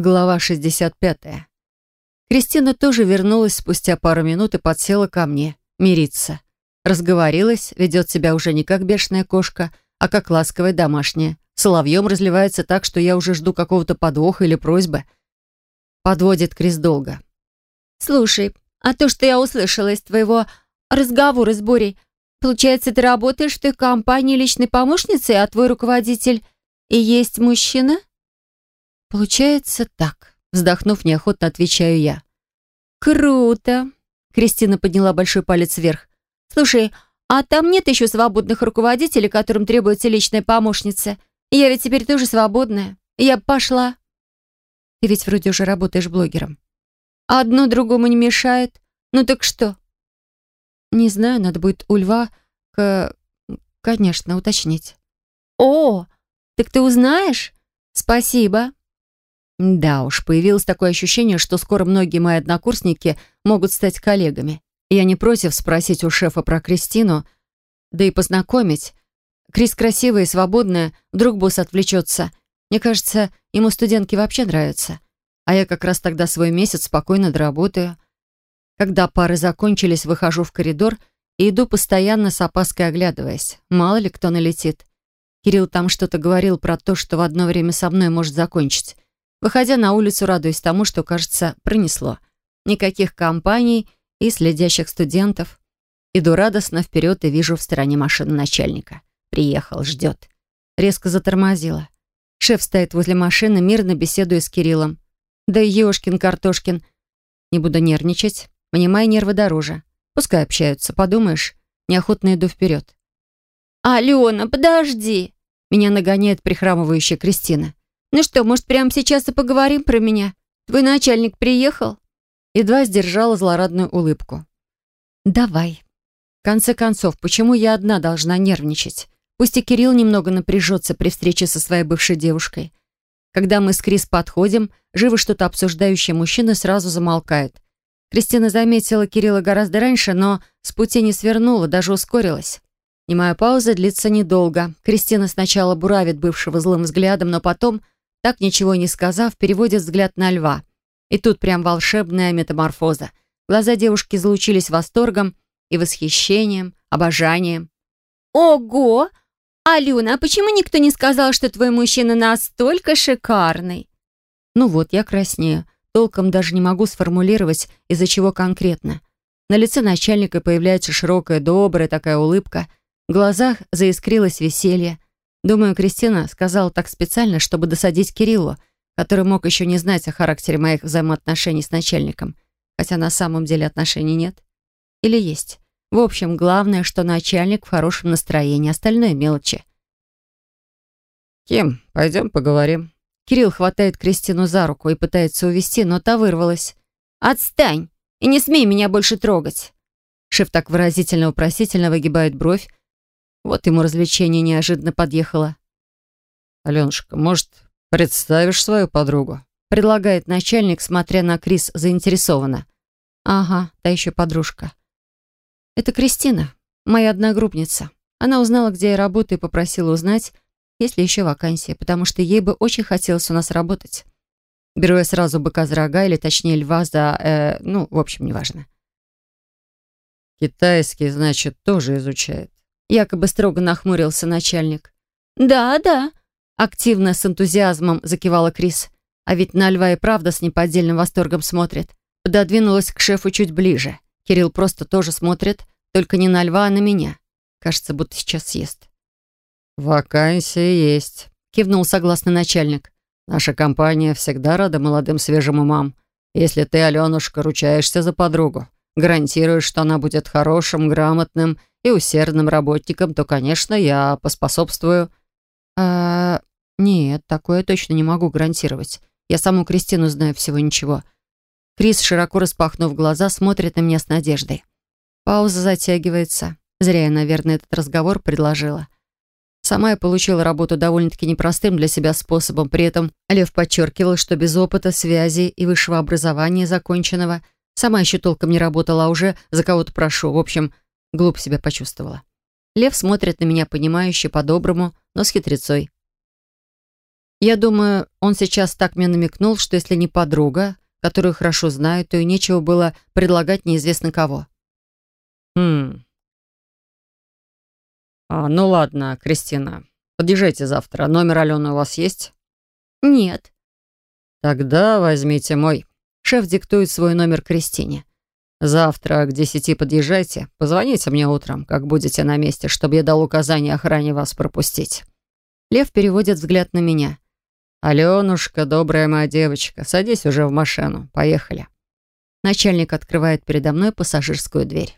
Глава 65. Кристина тоже вернулась спустя пару минут и подсела ко мне. Мириться. Разговорилась, ведет себя уже не как бешеная кошка, а как ласковая домашняя. Соловьем разливается так, что я уже жду какого-то подвоха или просьбы. Подводит Крис долго. «Слушай, а то, что я услышала из твоего разговора с Борей, получается, ты работаешь в той компании личной помощницей, а твой руководитель и есть мужчина?» «Получается так», — вздохнув, неохотно отвечаю я. «Круто!» — Кристина подняла большой палец вверх. «Слушай, а там нет еще свободных руководителей, которым требуется личная помощница? Я ведь теперь тоже свободная. Я пошла». «Ты ведь вроде уже работаешь блогером». «Одно другому не мешает. Ну так что?» «Не знаю, надо будет у Льва к... конечно, уточнить». «О, так ты узнаешь? Спасибо». Да уж, появилось такое ощущение, что скоро многие мои однокурсники могут стать коллегами. Я не против спросить у шефа про Кристину, да и познакомить. Крис красивая и свободная, вдруг босс отвлечется. Мне кажется, ему студентки вообще нравятся. А я как раз тогда свой месяц спокойно доработаю. Когда пары закончились, выхожу в коридор и иду постоянно с опаской оглядываясь. Мало ли кто налетит. Кирилл там что-то говорил про то, что в одно время со мной может закончить. Выходя на улицу, радуюсь тому, что, кажется, пронесло. Никаких компаний и следящих студентов. Иду радостно вперед и вижу в стороне машину начальника. Приехал, ждет. Резко затормозила. Шеф стоит возле машины, мирно беседуя с Кириллом. Да ёшкин-картошкин. Не буду нервничать. Мне мои нервы дороже. Пускай общаются, подумаешь. Неохотно иду вперед. «Алена, подожди!» Меня нагоняет прихрамывающая Кристина. «Ну что, может, прямо сейчас и поговорим про меня? Твой начальник приехал?» Едва сдержала злорадную улыбку. «Давай. В конце концов, почему я одна должна нервничать? Пусть и Кирилл немного напряжется при встрече со своей бывшей девушкой. Когда мы с Крис подходим, живо что-то обсуждающие мужчины сразу замолкают. Кристина заметила Кирилла гораздо раньше, но с пути не свернула, даже ускорилась. Немая пауза длится недолго. Кристина сначала буравит бывшего злым взглядом, но потом так ничего не сказав, переводит взгляд на льва. И тут прям волшебная метаморфоза. Глаза девушки залучились восторгом и восхищением, обожанием. «Ого! Алена, а почему никто не сказал, что твой мужчина настолько шикарный?» Ну вот, я краснею. Толком даже не могу сформулировать, из-за чего конкретно. На лице начальника появляется широкая, добрая такая улыбка. В глазах заискрилось веселье. Думаю, Кристина сказала так специально, чтобы досадить Кириллу, который мог еще не знать о характере моих взаимоотношений с начальником, хотя на самом деле отношений нет. Или есть. В общем, главное, что начальник в хорошем настроении, остальное мелочи. «Ким, пойдем поговорим». Кирилл хватает Кристину за руку и пытается увести, но та вырвалась. «Отстань! И не смей меня больше трогать!» Шеф так выразительно-вопросительно выгибает бровь, вот ему развлечение неожиданно подъехало. «Аленушка, может, представишь свою подругу?» Предлагает начальник, смотря на Крис заинтересованно. «Ага, та еще подружка. Это Кристина, моя одногруппница. Она узнала, где я работаю, и попросила узнать, есть ли еще вакансия, потому что ей бы очень хотелось у нас работать. Беру я сразу быка за рога, или точнее льва за... Э, ну, в общем, неважно. «Китайский, значит, тоже изучает?» Якобы строго нахмурился начальник. «Да, да», — активно с энтузиазмом закивала Крис. А ведь на льва и правда с неподдельным восторгом смотрит. Пододвинулась к шефу чуть ближе. Кирилл просто тоже смотрит, только не на льва, а на меня. Кажется, будто сейчас съест. «Вакансия есть», — кивнул согласно начальник. «Наша компания всегда рада молодым свежим умам. Если ты, Аленушка, ручаешься за подругу, гарантируешь, что она будет хорошим, грамотным и усердным работником, то, конечно, я поспособствую». «А... нет, такое точно не могу гарантировать. Я саму Кристину знаю всего ничего». Крис, широко распахнув глаза, смотрит на меня с надеждой. Пауза затягивается. Зря я, наверное, этот разговор предложила. Сама я получила работу довольно-таки непростым для себя способом. При этом Лев подчеркивал, что без опыта, связи и высшего образования законченного сама еще толком не работала, а уже за кого-то прошу. В общем, Глупо себя почувствовала. Лев смотрит на меня понимающе, по-доброму, но с хитрецой. Я думаю, он сейчас так мне намекнул, что если не подруга, которую хорошо знаю, то и нечего было предлагать неизвестно кого. Хм. А, ну ладно, Кристина, подъезжайте завтра. Номер Алены у вас есть? Нет. Тогда возьмите мой. Шеф диктует свой номер Кристине. Завтра к десяти подъезжайте. Позвоните мне утром, как будете на месте, чтобы я дал указание охране вас пропустить. Лев переводит взгляд на меня. «Аленушка, добрая моя девочка, садись уже в машину. Поехали». Начальник открывает передо мной пассажирскую дверь.